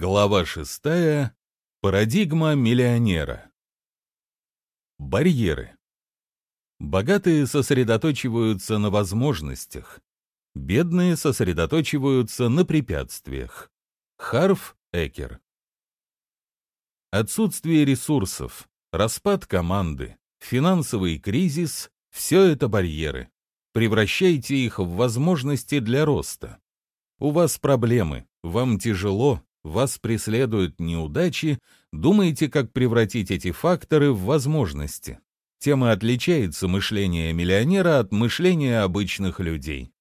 Глава шестая. Парадигма миллионера. Барьеры. Богатые сосредоточиваются на возможностях. Бедные сосредоточиваются на препятствиях. Харф Экер. Отсутствие ресурсов, распад команды, финансовый кризис – все это барьеры. Превращайте их в возможности для роста. У вас проблемы, вам тяжело, вас преследуют неудачи, думаете, как превратить эти факторы в возможности. Тема отличается мышление миллионера от мышления обычных людей.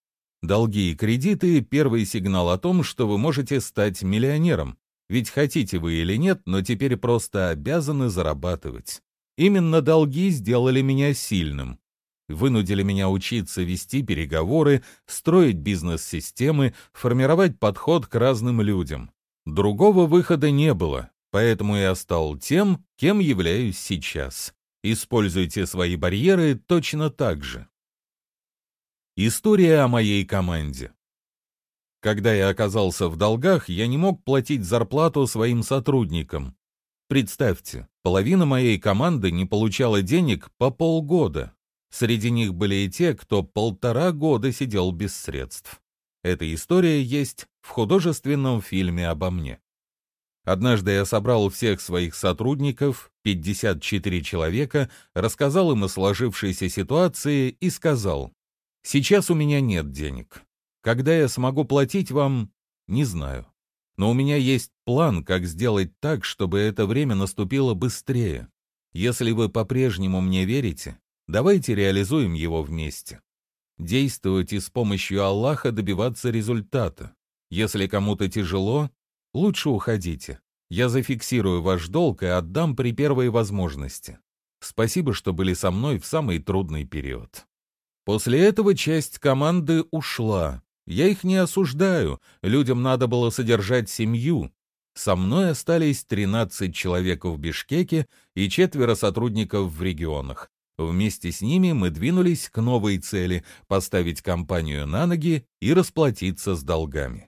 Долги и кредиты – первый сигнал о том, что вы можете стать миллионером. Ведь хотите вы или нет, но теперь просто обязаны зарабатывать. Именно долги сделали меня сильным. Вынудили меня учиться вести переговоры, строить бизнес-системы, формировать подход к разным людям. Другого выхода не было, поэтому я стал тем, кем являюсь сейчас. Используйте свои барьеры точно так же. История о моей команде. Когда я оказался в долгах, я не мог платить зарплату своим сотрудникам. Представьте, половина моей команды не получала денег по полгода. Среди них были и те, кто полтора года сидел без средств. Эта история есть в художественном фильме обо мне. Однажды я собрал всех своих сотрудников, 54 человека, рассказал им о сложившейся ситуации и сказал, «Сейчас у меня нет денег. Когда я смогу платить вам, не знаю. Но у меня есть план, как сделать так, чтобы это время наступило быстрее. Если вы по-прежнему мне верите, давайте реализуем его вместе. Действовать и с помощью Аллаха добиваться результата. Если кому-то тяжело, лучше уходите. Я зафиксирую ваш долг и отдам при первой возможности. Спасибо, что были со мной в самый трудный период. После этого часть команды ушла. Я их не осуждаю, людям надо было содержать семью. Со мной остались 13 человек в Бишкеке и четверо сотрудников в регионах. Вместе с ними мы двинулись к новой цели – поставить компанию на ноги и расплатиться с долгами.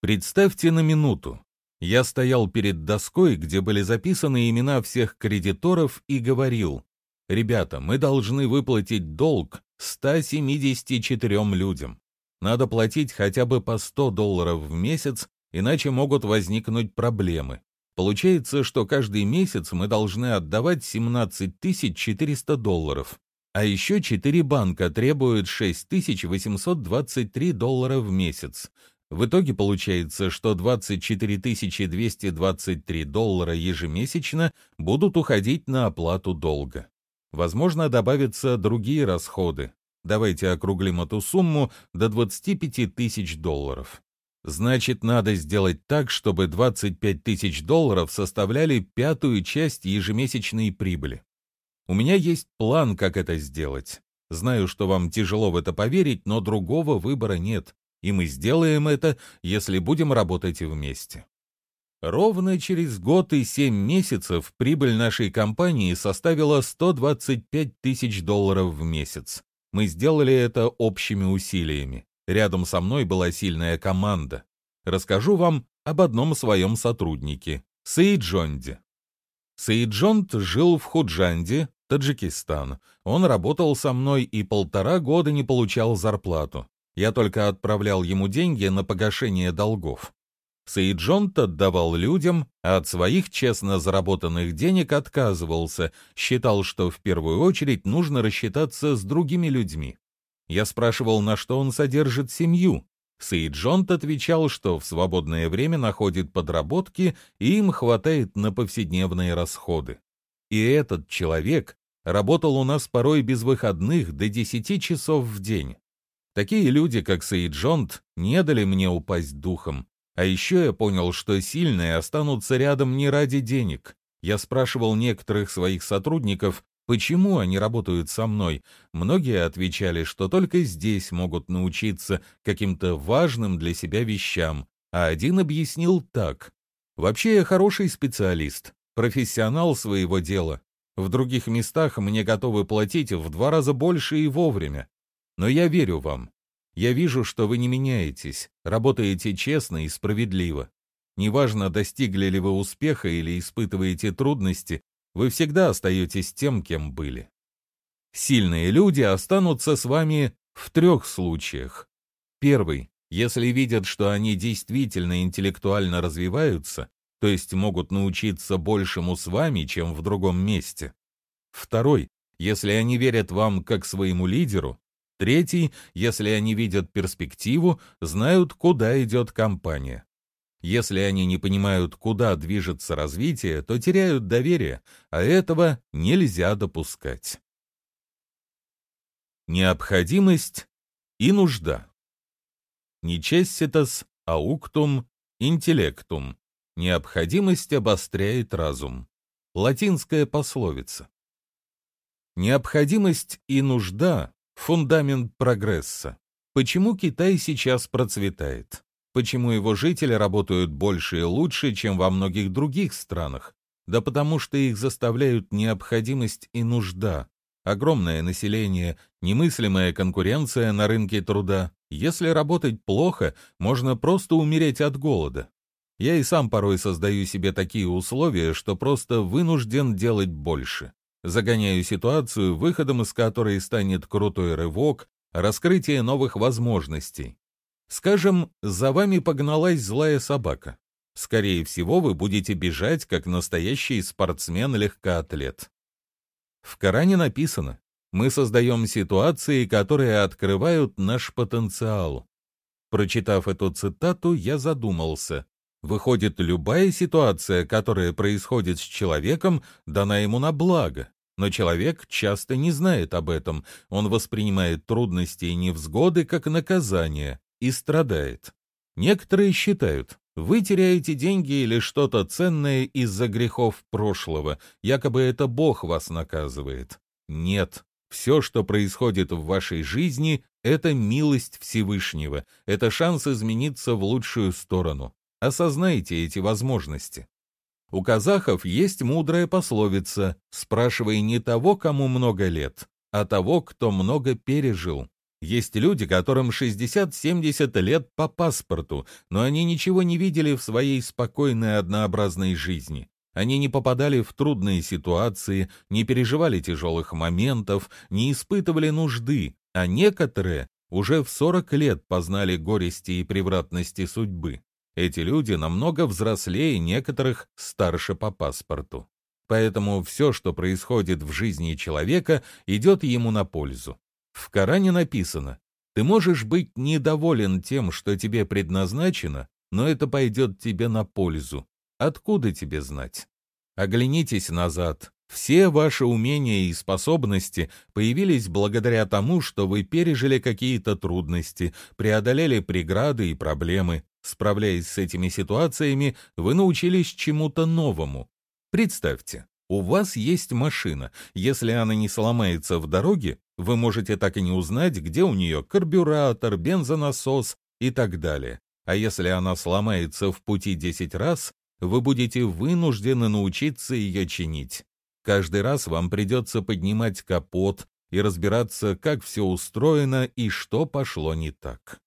Представьте на минуту. Я стоял перед доской, где были записаны имена всех кредиторов и говорил, «Ребята, мы должны выплатить долг 174 людям. Надо платить хотя бы по 100 долларов в месяц, иначе могут возникнуть проблемы. Получается, что каждый месяц мы должны отдавать 17 400 долларов. А еще 4 банка требуют 6 823 доллара в месяц. В итоге получается, что 24 223 доллара ежемесячно будут уходить на оплату долга. Возможно, добавятся другие расходы. Давайте округлим эту сумму до 25 тысяч долларов. Значит, надо сделать так, чтобы 25 тысяч долларов составляли пятую часть ежемесячной прибыли. У меня есть план, как это сделать. Знаю, что вам тяжело в это поверить, но другого выбора нет и мы сделаем это, если будем работать вместе. Ровно через год и семь месяцев прибыль нашей компании составила 125 тысяч долларов в месяц. Мы сделали это общими усилиями. Рядом со мной была сильная команда. Расскажу вам об одном своем сотруднике – Саиджонде. Саиджонд жил в Худжанде, Таджикистан. Он работал со мной и полтора года не получал зарплату. Я только отправлял ему деньги на погашение долгов. Саиджонт отдавал людям, а от своих честно заработанных денег отказывался, считал, что в первую очередь нужно рассчитаться с другими людьми. Я спрашивал, на что он содержит семью. Саиджонт отвечал, что в свободное время находит подработки и им хватает на повседневные расходы. И этот человек работал у нас порой без выходных до 10 часов в день. Такие люди, как Саиджонт, не дали мне упасть духом. А еще я понял, что сильные останутся рядом не ради денег. Я спрашивал некоторых своих сотрудников, почему они работают со мной. Многие отвечали, что только здесь могут научиться каким-то важным для себя вещам. А один объяснил так. «Вообще я хороший специалист, профессионал своего дела. В других местах мне готовы платить в два раза больше и вовремя. Но я верю вам. Я вижу, что вы не меняетесь, работаете честно и справедливо. Неважно, достигли ли вы успеха или испытываете трудности, вы всегда остаетесь тем, кем были. Сильные люди останутся с вами в трех случаях. Первый. Если видят, что они действительно интеллектуально развиваются, то есть могут научиться большему с вами, чем в другом месте. Второй. Если они верят вам как своему лидеру. Третий. Если они видят перспективу, знают, куда идет компания. Если они не понимают, куда движется развитие, то теряют доверие, а этого нельзя допускать. Необходимость и нужда. Necessitas auctum intellectum. Необходимость обостряет разум. Латинская пословица. Необходимость и нужда – фундамент прогресса. Почему Китай сейчас процветает? Почему его жители работают больше и лучше, чем во многих других странах? Да потому что их заставляют необходимость и нужда, огромное население, немыслимая конкуренция на рынке труда. Если работать плохо, можно просто умереть от голода. Я и сам порой создаю себе такие условия, что просто вынужден делать больше. Загоняю ситуацию, выходом из которой станет крутой рывок, раскрытие новых возможностей. Скажем, за вами погналась злая собака. Скорее всего, вы будете бежать, как настоящий спортсмен-легкоатлет. В Коране написано, мы создаем ситуации, которые открывают наш потенциал. Прочитав эту цитату, я задумался. Выходит, любая ситуация, которая происходит с человеком, дана ему на благо. Но человек часто не знает об этом, он воспринимает трудности и невзгоды как наказание и страдает. Некоторые считают, вы теряете деньги или что-то ценное из-за грехов прошлого, якобы это Бог вас наказывает. Нет, все, что происходит в вашей жизни, это милость Всевышнего, это шанс измениться в лучшую сторону. Осознайте эти возможности. У казахов есть мудрая пословица «спрашивай не того, кому много лет, а того, кто много пережил». Есть люди, которым 60-70 лет по паспорту, но они ничего не видели в своей спокойной однообразной жизни. Они не попадали в трудные ситуации, не переживали тяжелых моментов, не испытывали нужды, а некоторые уже в 40 лет познали горести и превратности судьбы. Эти люди намного взрослее некоторых старше по паспорту. Поэтому все, что происходит в жизни человека, идет ему на пользу. В Коране написано, ты можешь быть недоволен тем, что тебе предназначено, но это пойдет тебе на пользу. Откуда тебе знать? Оглянитесь назад. Все ваши умения и способности появились благодаря тому, что вы пережили какие-то трудности, преодолели преграды и проблемы. Справляясь с этими ситуациями, вы научились чему-то новому. Представьте, у вас есть машина. Если она не сломается в дороге, вы можете так и не узнать, где у нее карбюратор, бензонасос и так далее. А если она сломается в пути 10 раз, вы будете вынуждены научиться ее чинить. Каждый раз вам придется поднимать капот и разбираться, как все устроено и что пошло не так.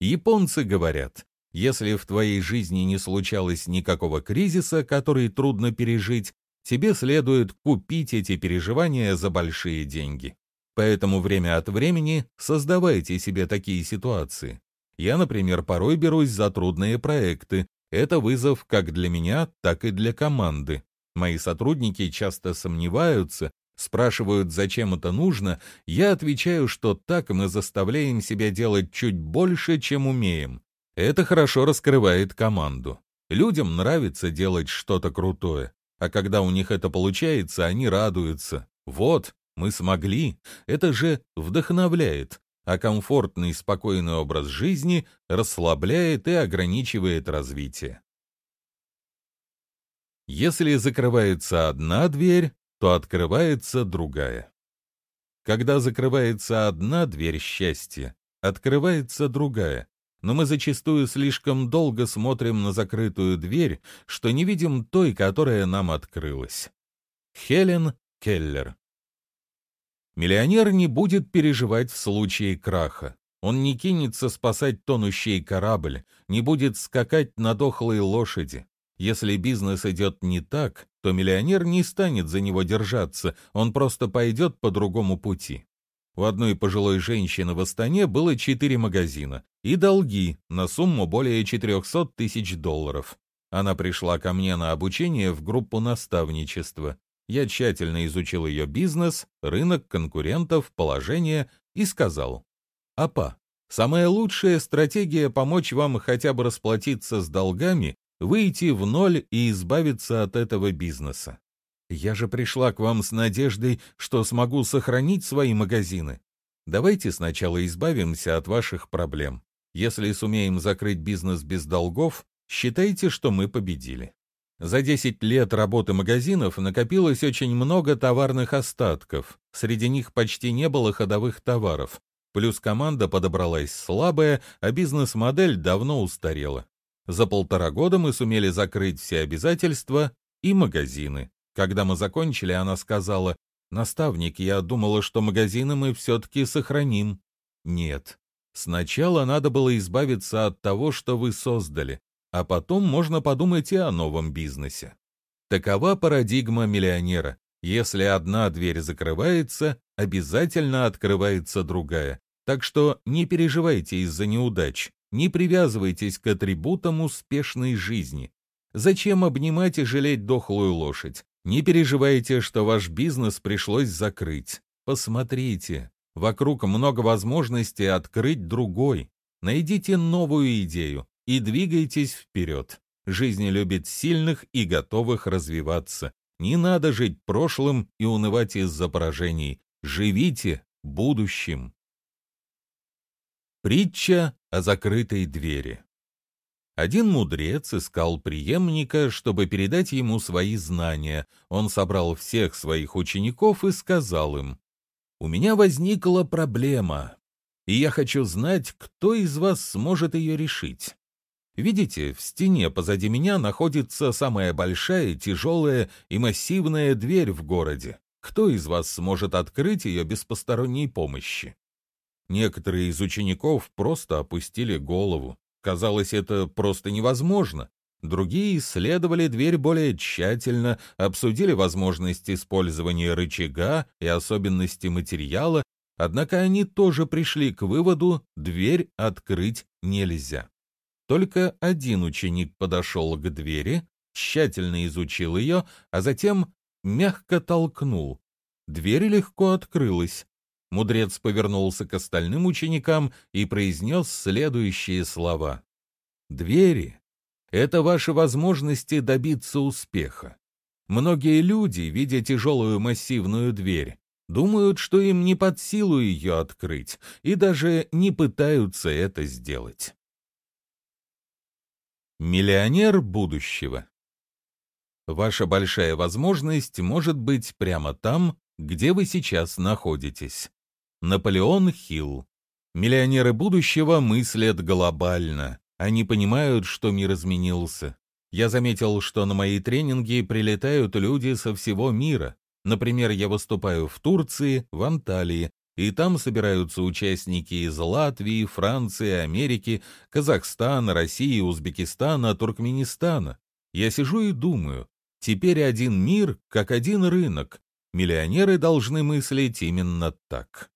Японцы говорят, если в твоей жизни не случалось никакого кризиса, который трудно пережить, тебе следует купить эти переживания за большие деньги. Поэтому время от времени создавайте себе такие ситуации. Я, например, порой берусь за трудные проекты. Это вызов как для меня, так и для команды. Мои сотрудники часто сомневаются, спрашивают, зачем это нужно. Я отвечаю, что так мы заставляем себя делать чуть больше, чем умеем. Это хорошо раскрывает команду. Людям нравится делать что-то крутое. А когда у них это получается, они радуются. Вот, мы смогли. Это же вдохновляет. А комфортный спокойный образ жизни расслабляет и ограничивает развитие. Если закрывается одна дверь, то открывается другая. Когда закрывается одна дверь счастья, открывается другая, но мы зачастую слишком долго смотрим на закрытую дверь, что не видим той, которая нам открылась. Хелен Келлер Миллионер не будет переживать в случае краха. Он не кинется спасать тонущий корабль, не будет скакать на дохлой лошади. Если бизнес идет не так, то миллионер не станет за него держаться, он просто пойдет по другому пути. У одной пожилой женщины в Астане было четыре магазина и долги на сумму более 400 тысяч долларов. Она пришла ко мне на обучение в группу наставничества. Я тщательно изучил ее бизнес, рынок, конкурентов, положение и сказал, «Апа, самая лучшая стратегия помочь вам хотя бы расплатиться с долгами выйти в ноль и избавиться от этого бизнеса. Я же пришла к вам с надеждой, что смогу сохранить свои магазины. Давайте сначала избавимся от ваших проблем. Если сумеем закрыть бизнес без долгов, считайте, что мы победили. За 10 лет работы магазинов накопилось очень много товарных остатков. Среди них почти не было ходовых товаров. Плюс команда подобралась слабая, а бизнес-модель давно устарела. За полтора года мы сумели закрыть все обязательства и магазины. Когда мы закончили, она сказала, «Наставник, я думала, что магазины мы все-таки сохраним». Нет. Сначала надо было избавиться от того, что вы создали, а потом можно подумать и о новом бизнесе. Такова парадигма миллионера. Если одна дверь закрывается, обязательно открывается другая. Так что не переживайте из-за неудач. Не привязывайтесь к атрибутам успешной жизни. Зачем обнимать и жалеть дохлую лошадь? Не переживайте, что ваш бизнес пришлось закрыть. Посмотрите, вокруг много возможностей открыть другой. Найдите новую идею и двигайтесь вперед. Жизнь любит сильных и готовых развиваться. Не надо жить прошлым и унывать из-за поражений. Живите будущим. Притча о закрытой двери. Один мудрец искал преемника, чтобы передать ему свои знания. Он собрал всех своих учеников и сказал им, «У меня возникла проблема, и я хочу знать, кто из вас сможет ее решить. Видите, в стене позади меня находится самая большая, тяжелая и массивная дверь в городе. Кто из вас сможет открыть ее без посторонней помощи?» Некоторые из учеников просто опустили голову. Казалось, это просто невозможно. Другие исследовали дверь более тщательно, обсудили возможность использования рычага и особенности материала, однако они тоже пришли к выводу, дверь открыть нельзя. Только один ученик подошел к двери, тщательно изучил ее, а затем мягко толкнул. Дверь легко открылась. Мудрец повернулся к остальным ученикам и произнес следующие слова. «Двери — это ваши возможности добиться успеха. Многие люди, видя тяжелую массивную дверь, думают, что им не под силу ее открыть, и даже не пытаются это сделать». Миллионер будущего Ваша большая возможность может быть прямо там, где вы сейчас находитесь. Наполеон Хилл. Миллионеры будущего мыслят глобально. Они понимают, что мир изменился. Я заметил, что на мои тренинги прилетают люди со всего мира. Например, я выступаю в Турции, в Анталии, и там собираются участники из Латвии, Франции, Америки, Казахстана, России, Узбекистана, Туркменистана. Я сижу и думаю, теперь один мир, как один рынок. Миллионеры должны мыслить именно так.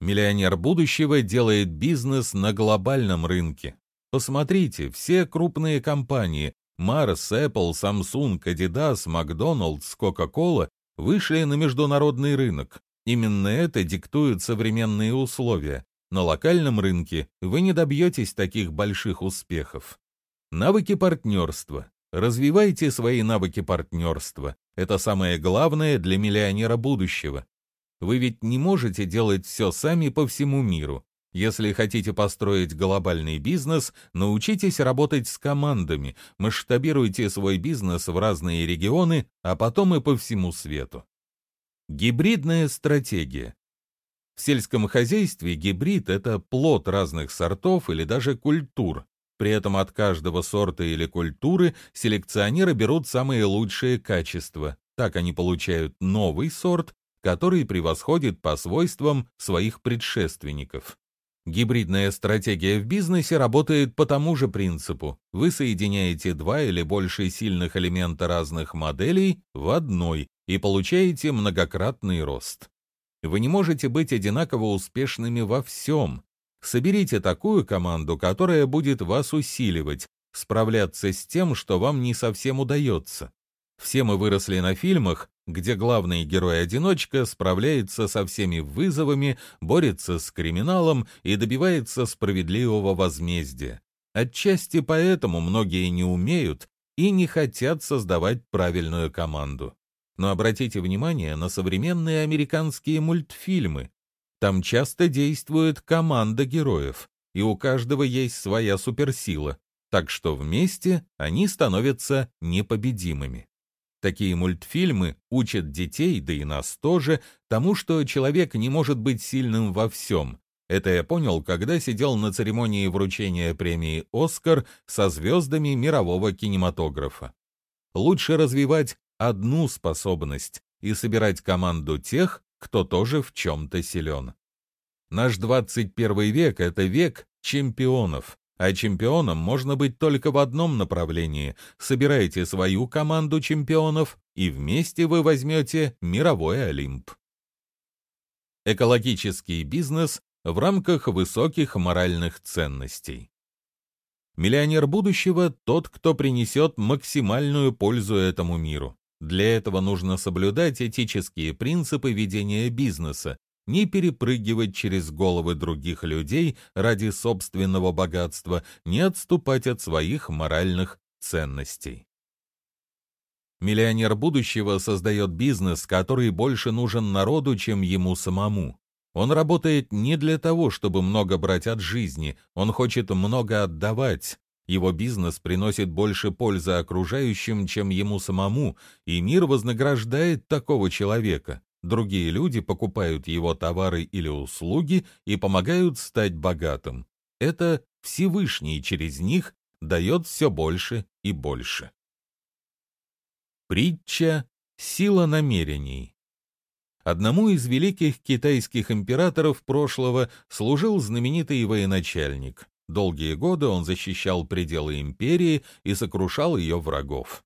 Миллионер будущего делает бизнес на глобальном рынке. Посмотрите, все крупные компании Mars, Apple, Samsung, Adidas, McDonald's, Coca-Cola вышли на международный рынок. Именно это диктуют современные условия. На локальном рынке вы не добьетесь таких больших успехов. Навыки партнерства. Развивайте свои навыки партнерства. Это самое главное для миллионера будущего. Вы ведь не можете делать все сами по всему миру. Если хотите построить глобальный бизнес, научитесь работать с командами, масштабируйте свой бизнес в разные регионы, а потом и по всему свету. Гибридная стратегия. В сельском хозяйстве гибрид – это плод разных сортов или даже культур. При этом от каждого сорта или культуры селекционеры берут самые лучшие качества. Так они получают новый сорт, который превосходит по свойствам своих предшественников. Гибридная стратегия в бизнесе работает по тому же принципу. Вы соединяете два или больше сильных элемента разных моделей в одной и получаете многократный рост. Вы не можете быть одинаково успешными во всем. Соберите такую команду, которая будет вас усиливать, справляться с тем, что вам не совсем удается. Все мы выросли на фильмах, где главный герой-одиночка справляется со всеми вызовами, борется с криминалом и добивается справедливого возмездия. Отчасти поэтому многие не умеют и не хотят создавать правильную команду. Но обратите внимание на современные американские мультфильмы. Там часто действует команда героев, и у каждого есть своя суперсила, так что вместе они становятся непобедимыми. Такие мультфильмы учат детей, да и нас тоже, тому, что человек не может быть сильным во всем. Это я понял, когда сидел на церемонии вручения премии «Оскар» со звездами мирового кинематографа. Лучше развивать одну способность и собирать команду тех, кто тоже в чем-то силен. Наш 21 век — это век чемпионов, а чемпионом можно быть только в одном направлении. Собирайте свою команду чемпионов, и вместе вы возьмете мировой Олимп. Экологический бизнес в рамках высоких моральных ценностей. Миллионер будущего – тот, кто принесет максимальную пользу этому миру. Для этого нужно соблюдать этические принципы ведения бизнеса, не перепрыгивать через головы других людей ради собственного богатства, не отступать от своих моральных ценностей. Миллионер будущего создает бизнес, который больше нужен народу, чем ему самому. Он работает не для того, чтобы много брать от жизни, он хочет много отдавать. Его бизнес приносит больше пользы окружающим, чем ему самому, и мир вознаграждает такого человека. Другие люди покупают его товары или услуги и помогают стать богатым. Это Всевышний через них дает все больше и больше. Притча «Сила намерений». Одному из великих китайских императоров прошлого служил знаменитый военачальник. Долгие годы он защищал пределы империи и сокрушал ее врагов.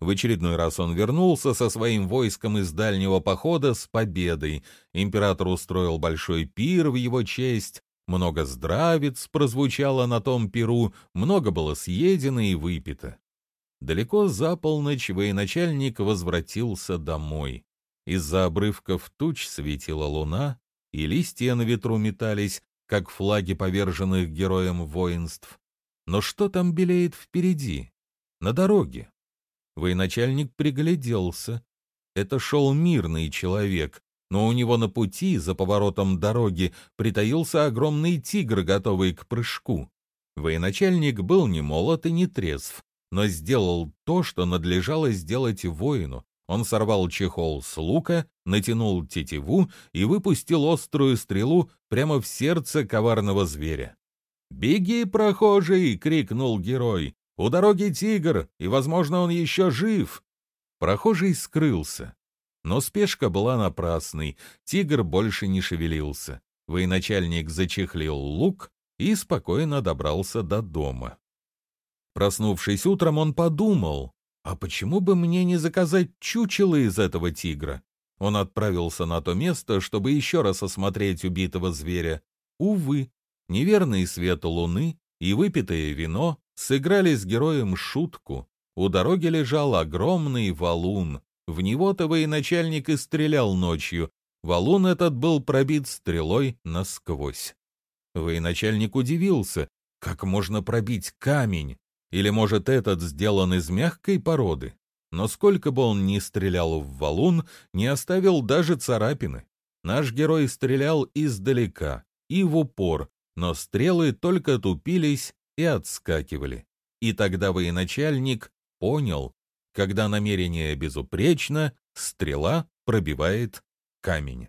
В очередной раз он вернулся со своим войском из дальнего похода с победой. Император устроил большой пир в его честь, много здравиц прозвучало на том пиру, много было съедено и выпито. Далеко за полночь военачальник возвратился домой. Из-за обрывков туч светила луна, и листья на ветру метались, как флаги поверженных героем воинств. Но что там белеет впереди? На дороге. Военачальник пригляделся. Это шел мирный человек, но у него на пути, за поворотом дороги, притаился огромный тигр, готовый к прыжку. Военачальник был не молод и не трезв, но сделал то, что надлежало сделать воину. Он сорвал чехол с лука, натянул тетиву и выпустил острую стрелу прямо в сердце коварного зверя. «Беги, прохожий!» — крикнул герой. У дороги тигр, и, возможно, он еще жив. Прохожий скрылся. Но спешка была напрасной, тигр больше не шевелился. Военачальник зачехлил лук и спокойно добрался до дома. Проснувшись утром, он подумал, а почему бы мне не заказать чучело из этого тигра? Он отправился на то место, чтобы еще раз осмотреть убитого зверя. Увы, неверный свет луны и выпитое вино сыграли с героем шутку. У дороги лежал огромный валун. В него-то военачальник и стрелял ночью. Валун этот был пробит стрелой насквозь. Военачальник удивился, как можно пробить камень? Или, может, этот сделан из мягкой породы? Но сколько бы он ни стрелял в валун, не оставил даже царапины. Наш герой стрелял издалека и в упор, но стрелы только тупились и отскакивали. И тогда военачальник понял, когда намерение безупречно, стрела пробивает камень.